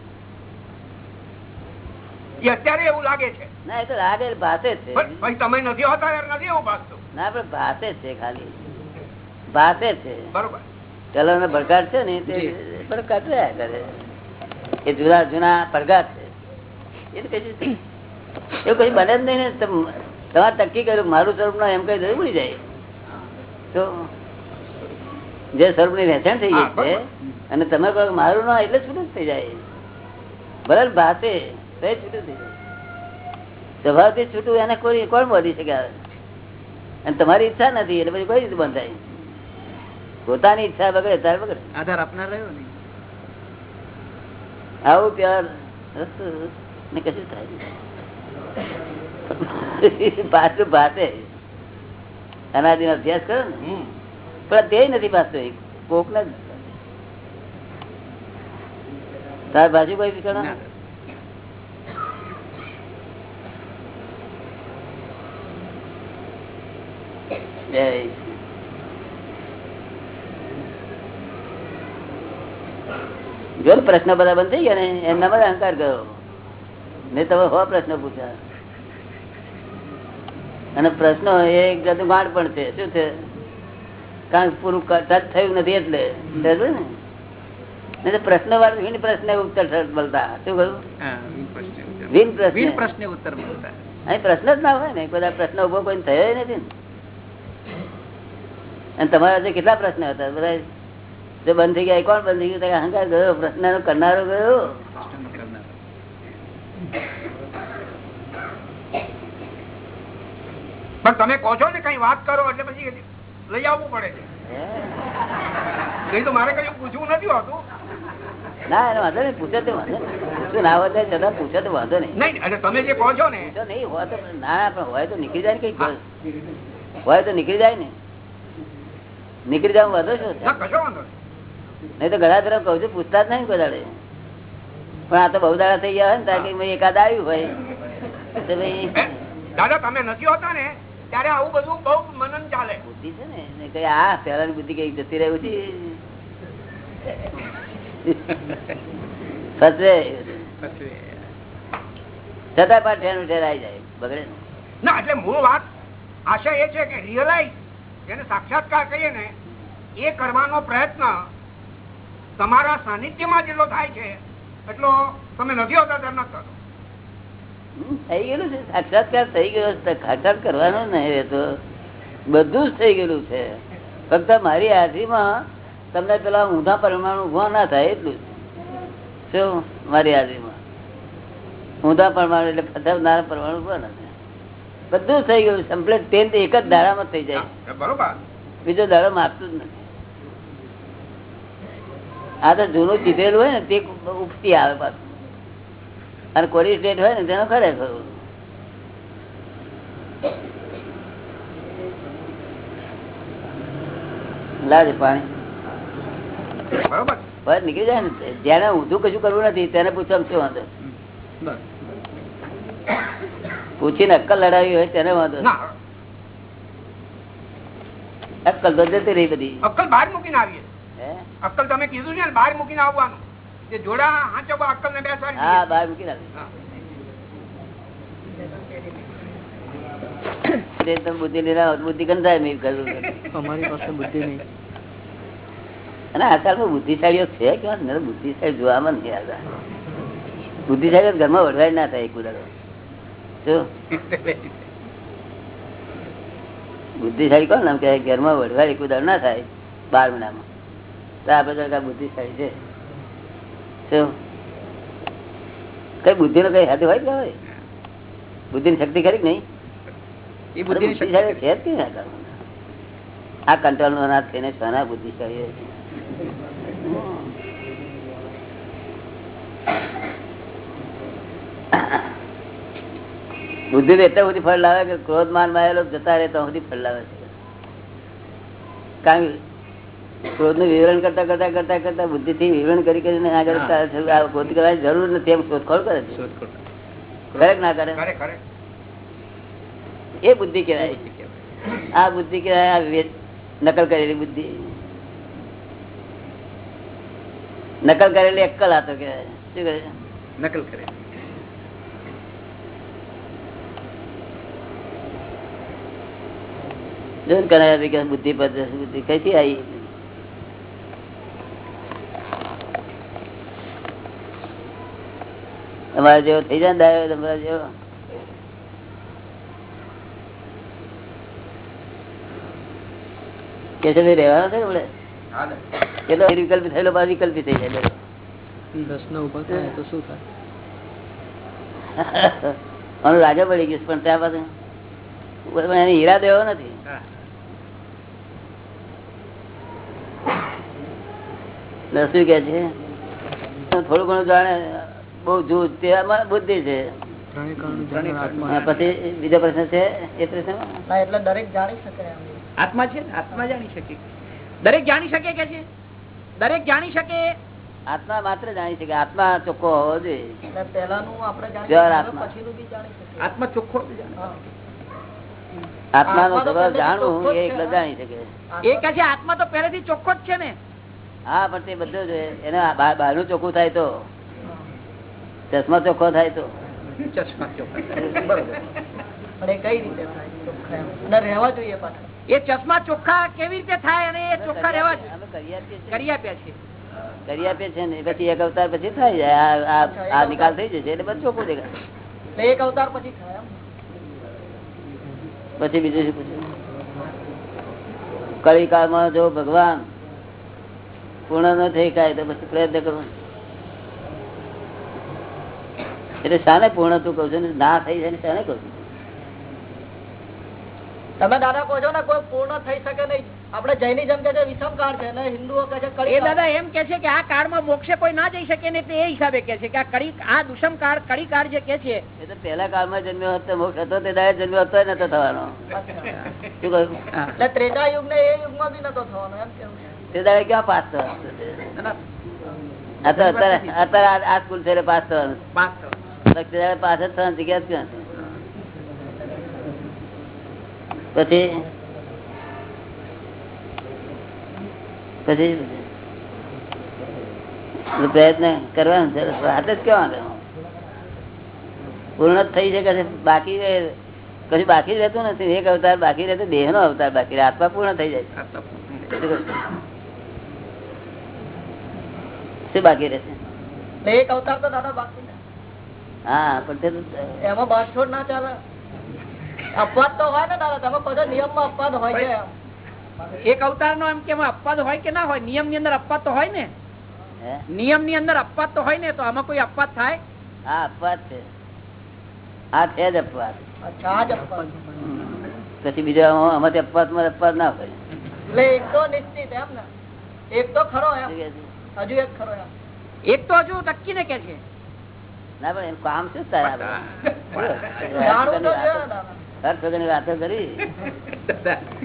અત્યારે એવું લાગે છે. ના એ તો લાગે ભાતે જ છે. તમે નથી હોતા નથી એવું ભાસતું. ના પણ ભાતે છે ખાલી. ભાતે છે. બરોબર. ચલણ નો ભડકાટ છે ને તે ભડકાટ રહ્યા કરે એ જૂના જૂના પડઘાટ છે. એ કશું એવું કશું બને જ નહીં ને તમ- તમારે નક્કી કર્યું મારું સ્વરૂપ ના એમ કઈ ઉડી જાય. તો જે સ્વરૂપની વેચાણ થઈ ગઈ છે અને તમે કહો મારું ના એટલે છૂટું જ થઈ જાય. ભલે ભાતે તો છૂટું થઈ જાય. સ્વભાવથી છૂટું એને કોઈ કોણ બોલી શકે? અને તમારી ઈચ્છા નથી એટલે પછી કોઈ રીતે બંધ થાય પોતાની ઈચ્છા બગડે તારે બગડે આધાર આપનાર રહ્યો ને આવું પ્યાર ને કશું થાય પાછું ભાતે. અનાદિનો અભ્યાસ કરો ને. પણ તે નથી પાછું કોક ને તાર બાજુ કોઈ વિચારો કરો જય. જો પ્રશ્ન બધા બંધ થઈ ગયા ને એમના બધા અહંકાર ગયો. મેં તમે હો પ્રશ્ન પૂછ્યા. અને પ્રશ્નો એ જાતનું ગાંઠ પણ છે. શું છે? કારણ કે પૂરું ટચ થયું નથી એટલે. ને? પ્રશ્ન વાર વિન પ્રશ્ન ઉત્તર બોલતા શું કહ્યું? વિન પ્રશ્ન પ્રશ્ને. ઉત્તર મળતા. અહીં પ્રશ્ન જ ના હોય ને. બધા પ્રશ્ન ઊભો કોઈ થયો નથી ને. અને તમારા જે કેટલા પ્રશ્ન હતા? બધા જે બંધ થઈ ગયા. કોણ બંધ થઈ ગયું? અહંકાર ગયો? પ્રશ્ન નો કરનારો ગયો? પણ તમે કહો છો ને કઈ વાત કરો એટલે પછી લઈ આવવું પડે. છે તો મારે કઈ પૂછવું નથી હોતું. ના એનો વાંધો નહીં. પૂછે તો વાંધો. શું ના હોય છતાં પૂછે તો વાંધો નહીં. એટલે તમે જે કહો છો ને. નહીં હોય તો ના પણ હોય તો નીકળી જાય ને કઈ હોય તો નીકળી જાય ને. નીકળી જાય વાંધો છે? કશો વાંધો નહીં. નહીં તો ઘણા તરફ કહું છું પૂછતા જ નહીં કોઈ પણ આ તો બહુ દાડા થઈ ગયા હોય ને ત્યાં કઈ એકાદ આવ્યું ભાઈ દાદા તમે નથી હોતા ને ત્યારે આવું બધું બહુ મનન ચાલે. બુદ્ધિ છે ને કઈ આ પહેલા બુદ્ધિ કઈ જતી રહ્યું છે ફસવે. છતાં પણ ઠેર ઠેર આવી જાય બગડે ના. એટલે મૂળ વાત આશા એ છે કે રિયલાઇઝ જેને સાક્ષાત્કાર કહીએ ને એ કરવાનો પ્રયત્ન તમારા સાનિધ્યમાં જેટલો થાય છે એટલો તમે નથી હોતા નથી થતો થઈ ગયેલું છે સાક્ષાત્કાર થઈ ગયો સાક્ષાત કરવાનો નહીં રહેતો. બધું જ થઈ ગયેલું છે. ફક્ત મારી હાજરીમાં તમને પેલા ઊંધા પરમાણુ ઊભા ના થાય એટલું શું? મારી હાજરીમાં. ઊંધા પરમાણુ એટલે ફસાવનારા પરમાણુ ઊભા ના થાય. બધું થઈ ગયું કમ્પ્લેટ તેલ એક જ ધારામાં થઈ જાય. બરોબર. બીજો ધારા માપતું જ નથી. આ તો જૂનું ચીધેલું હોય ને તે ઉપતી આવે પાછું. અને કોરી સ્ટેટ હોય ને તેનો ખરેખર લાજ પાણી. બરોબર. નીકળી જાય ને જેને ઊંધું કશું કરવું નથી તેને પૂછવા શું વાંધો. પૂછીને અક્કલ લડાવી હોય તેને વાંધો? અક્કલ તો જતી રહી બધી. અક્કલ બહાર મૂકીને આવીએ. હે? અક્કલ તમે કીધું છે ને બહાર મૂકીને આવવાનું. જે જોડા હાંચવા અક્કલ ને બેસવાની હા બહાર મૂકીને નાખે હા. તે તમે બુદ્ધિ લઈને બુદ્ધિ કંટાય મેં કરવું અમારી પાસે બુદ્ધિ નહીં. અને આ બુદ્ધિશાળીઓ છે કે બુદ્ધિશાળી જોવામાં નથી આવતા બુદ્ધિશાળી ઘરમાં વઢવાય ના થાય એક જો. બુદ્ધિશાળી કોણ નામ કે ઘરમાં વઢવાય એક ઉદાહરણ ના થાય બાર મહિનામાં બધા બુદ્ધિશાળી છે કઈ બુદ્ધિ નો કઈ હદ હોય કે હોય? બુદ્ધિ ની શક્તિ ખરી નહીં? એ બુદ્ધિશાળી છે જ કેવી આ કંટ્રોલ નો અનાથ થઈને સોના બુદ્ધિશાળી બુદ્ધિ તો એટલા બધી ફળ લાવે કે ક્રોધ માનમાં જતા રહે તો સુધી ફળ લાવે છે. કારણ કે ક્રોધનું વિવરણ કરતા કરતા કરતા કરતા બુદ્ધિ થી વિવરણ કરી કરીને આગળ ક્રોધ કરવાની જરૂર નથી. એમ શોધખોળ કરે છે. ખરેખ ના કરે? એ બુદ્ધિ કહેવાય. આ બુદ્ધિ કહેવાય આ નકલ કરેલી બુદ્ધિ. નકલ કરેલી અક્કલ હતો કહેવાય. શું કહે નકલ કરે જો ને કનૈયા ભઈ કે બુદ્ધિ પર બુદ્ધિ? કઈથી આવી? તમારા જેવો થઈ જાય ને ડાયો તમારા જેવો. કે છે રહેવાનો છે ને? કેટલો વિકલ્પી થયેલો પાછો વિકલ્પી થઈ જાય પ્રશ્ન ઊભા થાય તો શું થાય? મને લાગે પડી ગયું પણ ત્યાં પાસે એને હીરા દેવો નથી. શું કે છે? થોડું ઘણું જાણે બહુ જૂથ તે બુદ્ધિ છે. પછી બીજો પ્રશ્ન છે એ પ્રશ્ન? એટલે દરેક જાણી શકે આત્મા છે આત્મા જાણી શકે. દરેક જાણી શકે કે છે? દરેક જાણી શકે? આત્મા માત્ર જાણી શકે આત્મા ચોખ્ખો હોવો જોઈએ. એટલે આપણે જાણી આત્મા. પછીનું બી જાણી શકીએ. આત્મા ચોખ્ખો આત્મા સ્વભાવ જાણવું એ જાણી શકે. એ કે છે આત્મા તો પહેલેથી ચોખ્ખો જ છે ને. હા પણ તે બધું જ એને બહાર- બહારનું ચોખ્ખું થાય તો. ચશ્મા ચોખ્ખો થાય તો? ચશ્મા ચોખ્ખા પણ એ કઈ રીતે થાય? ચોખ્ખા એમ? અને રહેવા જોઈએ પાછા. એ ચશ્મા ચોખ્ખા કેવી રીતે થાય અને એ ચોખ્ખા રહેવા કરી આપ્યા છે કરી આપે છે ને. પછી એક અવતાર પછી થાય જાય આ-. નિકાલ થઈ જશે એટલે બધું ચોખ્ખું દેખાય. એક અવતાર પછી થાય પછી બીજું શું પૂછ્યું? કળી કાળમાં જો ભગવાન પૂર્ણ ન થઈ કાય તો પછી પ્રયત્ન કરવો એટલે શાને પૂર્ણ તું કહું છું ના થઈ જાય શાને કહું છું? તમે દાદા કહો છો ને કોઈ પૂર્ણ થઈ શકે નહીં. આપણે જૈનિઝમ કે વિષમ કાળ છે ને હિન્દુઓ કે છે એ. દાદા એમ કે છે કે આ કાળમાં મોક્ષે કોઈ ના જઈ શકે ને તે એ હિસાબે કે છે કે આ કડી આ દુષમ કાળ કડી કાળ જે કે છે. એ તો પહેલા કાળમાં જન્મ્યો હતો મોક્ષ હતો તે દાડે જન્મ્યો હતો નતો થવાનો. શું કહ્યું એટલે ત્રેતા યુગ ને એ યુગમાં બી નતો થવાનો એમ કેવું તે દાડે ક્યાં પાસ થવાનો? અત્યારે અત્યારે આ- આ સ્કૂલ છે પાસ થવાનું. પાસ જ થવાની જગ્યા ક્યાં પછી? પછી? પ્રયત્ન કરવાનો છે જ પૂર્ણ થઈ શકે છે. બાકી કશું બાકી જ રહેતું નથી. એક અવતાર બાકી રહેતો દેહ નો અવતાર બાકી રહે. આત્મા પૂર્ણ થઈ જાય. આ શું બાકી રહેશે? એક અવતાર તો દાદા બાકી. હા પણ એમાં બાંધછોડ ના ચાલે. અપવાદ તો હોય ને દાદા તમે કહો છો નિયમમાં અપવાદ હોય છે એક અવતાર નો એમ કે અપવાદ હોય કે ના હોય? નિયમની અંદર અપવાદ તો હોય ને? નિયમની અંદર અપવાદ તો હોય ને તો આમાં કોઈ અપવાદ થાય? હા અપવાદ છે. આ છે જ અપવાદ. પછી બીજા આમાંથી અપવાદમાં અપવાદ ના હોય. એટલે એક તો નિશ્ચિત એમ ને. એક તો ખરો એમ? હજુ એક ખરો એમ. એક તો હજુ ટકી ને કે છે. ના પણ એનું કામ શું થાય આપણે? જાણવું તો જોઈએ ને દાદા હર્ષ વગરની વાતો કરી.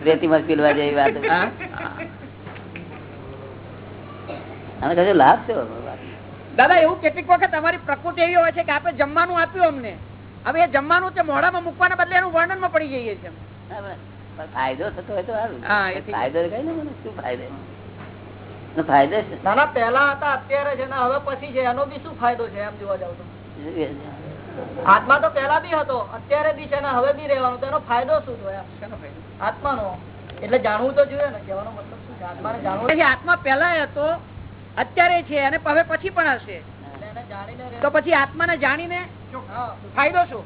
રેતીમાં પીલવા જેવી વાત અને આને લાભ છે દાદા એવું કેટલીક વખત અમારી પ્રકૃતિ એવી હોય છે કે આપણે જમવાનું આપ્યું અમને. હવે એ જમવાનું તે મોઢામાં મૂકવાના બદલે એનું વર્ણનમાં પડી જઈએ છીએ ફાયદો થતો હોય તો ફાયદો કઈ ને મને? શું ફાયદો? ફાયદો છે. ના ના પેલા હતા અત્યારે છે ને હવે પછી છે. એનો બી શું ફાયદો છે? એમ જોવા જાવ તો. છે? આત્મા તો પેલા બી હતો અત્યારે બી છે હવે બી રહેવાનું તો એનો ફાયદો શું થયો આત્માનો. એટલે જાણવું તો જોઈએ ને કહેવાનો મતલબ શું છે? આત્માને જાણવું પછી આત્મા પેલા હતો અત્યારે છે અને હવે પછી પણ હશે. જાણીને તો પછી આત્માને જાણીને ફાયદો શું?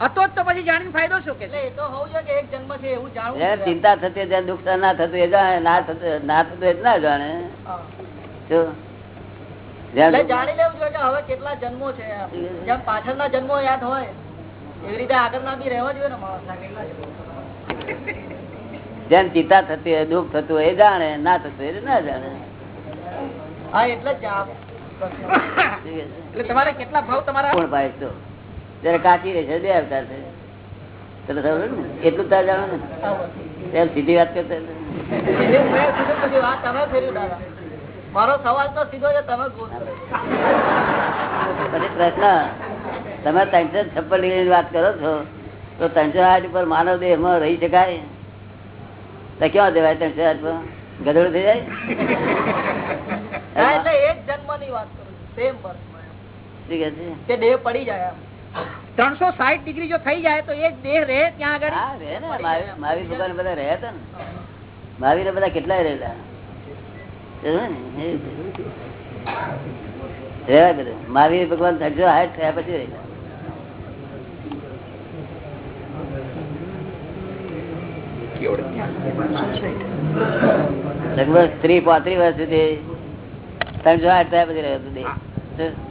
હતો જ તો પછી જાણીને ફાયદો શું કે એટલે છે એ તો હોવું જોઈએ કે એક જન્મ છે એવું જાણવું ચિંતા થતી હોય, ના થતું ના થતું ના જાણે. જાણી લેવું જોઈએ કે હવે કેટલા જન્મો છે જેમ પાછળના જન્મો યાદ હોય એવી રીતે આગળના બી રહેવા જોઈએ ને માણસના કેટલા ચિંતા થતી હોય દુઃખ થતું એ જાણે ના થતું એ ના જાણે. હા એટલે જ? એટલે તમારે કેટલા ભાવ તમારા? કોણ ભાઈ તો જયારે કાચી રહે છે બે આવતા છે. એટલું તાર જાણો ને? સીધી વાત કરતા મારો સવાલ તો સીધો છે તમે પછી પ્રશ્ન તમે ત્રણસો છપ્પન ડિગ્રી વાત કરો છો તો ત્રણસો આઠ ઉપર માનવ દેહમાં રહી શકાય? તો ક્યાં દેવાય ત્રણસો આઠ પર? ગધેડું થઈ જાય? એટલે એક જન્મની વાત કરું સેમ દેહ પડી જાય ત્રણસો સાઠ ડિગ્રી જો થઈ જાય તો એક દેહ રહે ત્યાં આગળ? મહાવીર ભગવાન બધા રહ્યા હતા ને. મહાવીર બધા કેટલાય રહેલા સમજ્યો ને? એ રહ્યા બધા મહાવીર ભગવાન ત્રણસો આઠ થયા પછી રહેલા લગભગ ત્રીસ પાંત્રીસ વર્ષ સુધી ત્રણસો આઠ થયા પછી રહ્યો હતો?